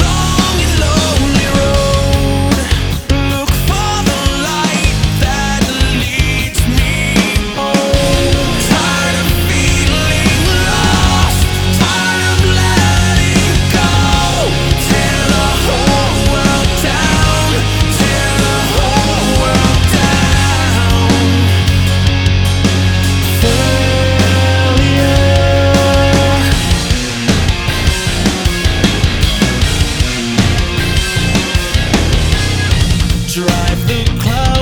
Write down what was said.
long life the cloud